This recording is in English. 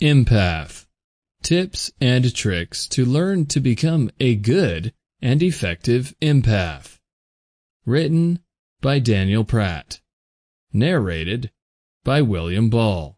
Empath Tips and tricks to learn to become a good and effective empath. Written by Daniel Pratt. Narrated by William Ball.